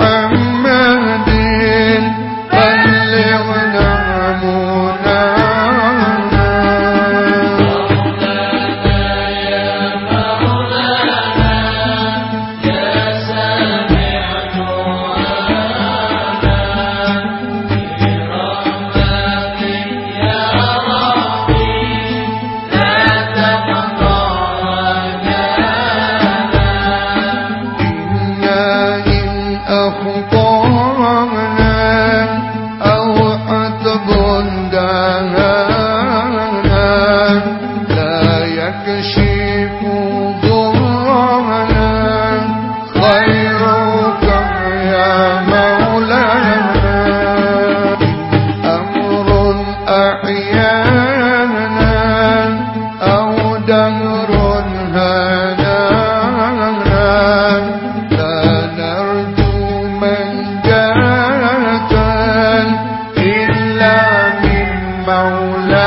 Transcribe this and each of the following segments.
محمد دهر هنانا لا نرجو من منجاة إلا من مولاة.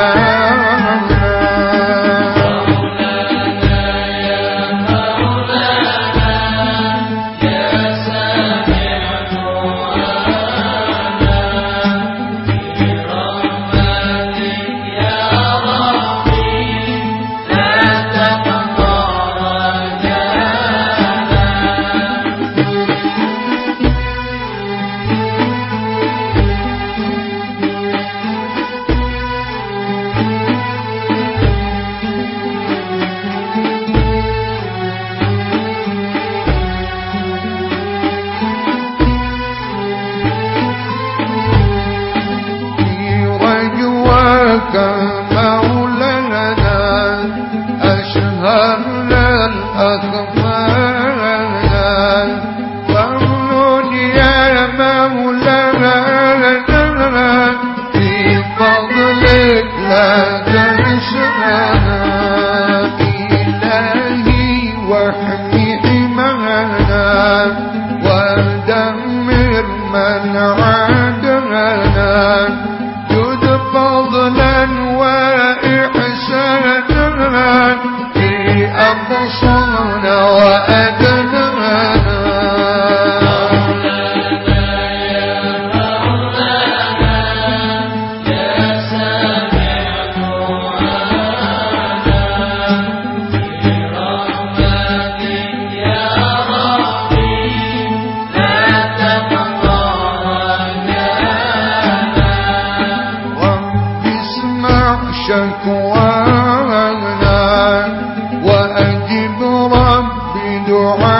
فضلا وإحسانا في أبصار وأجب ربي دعائي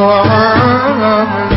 الله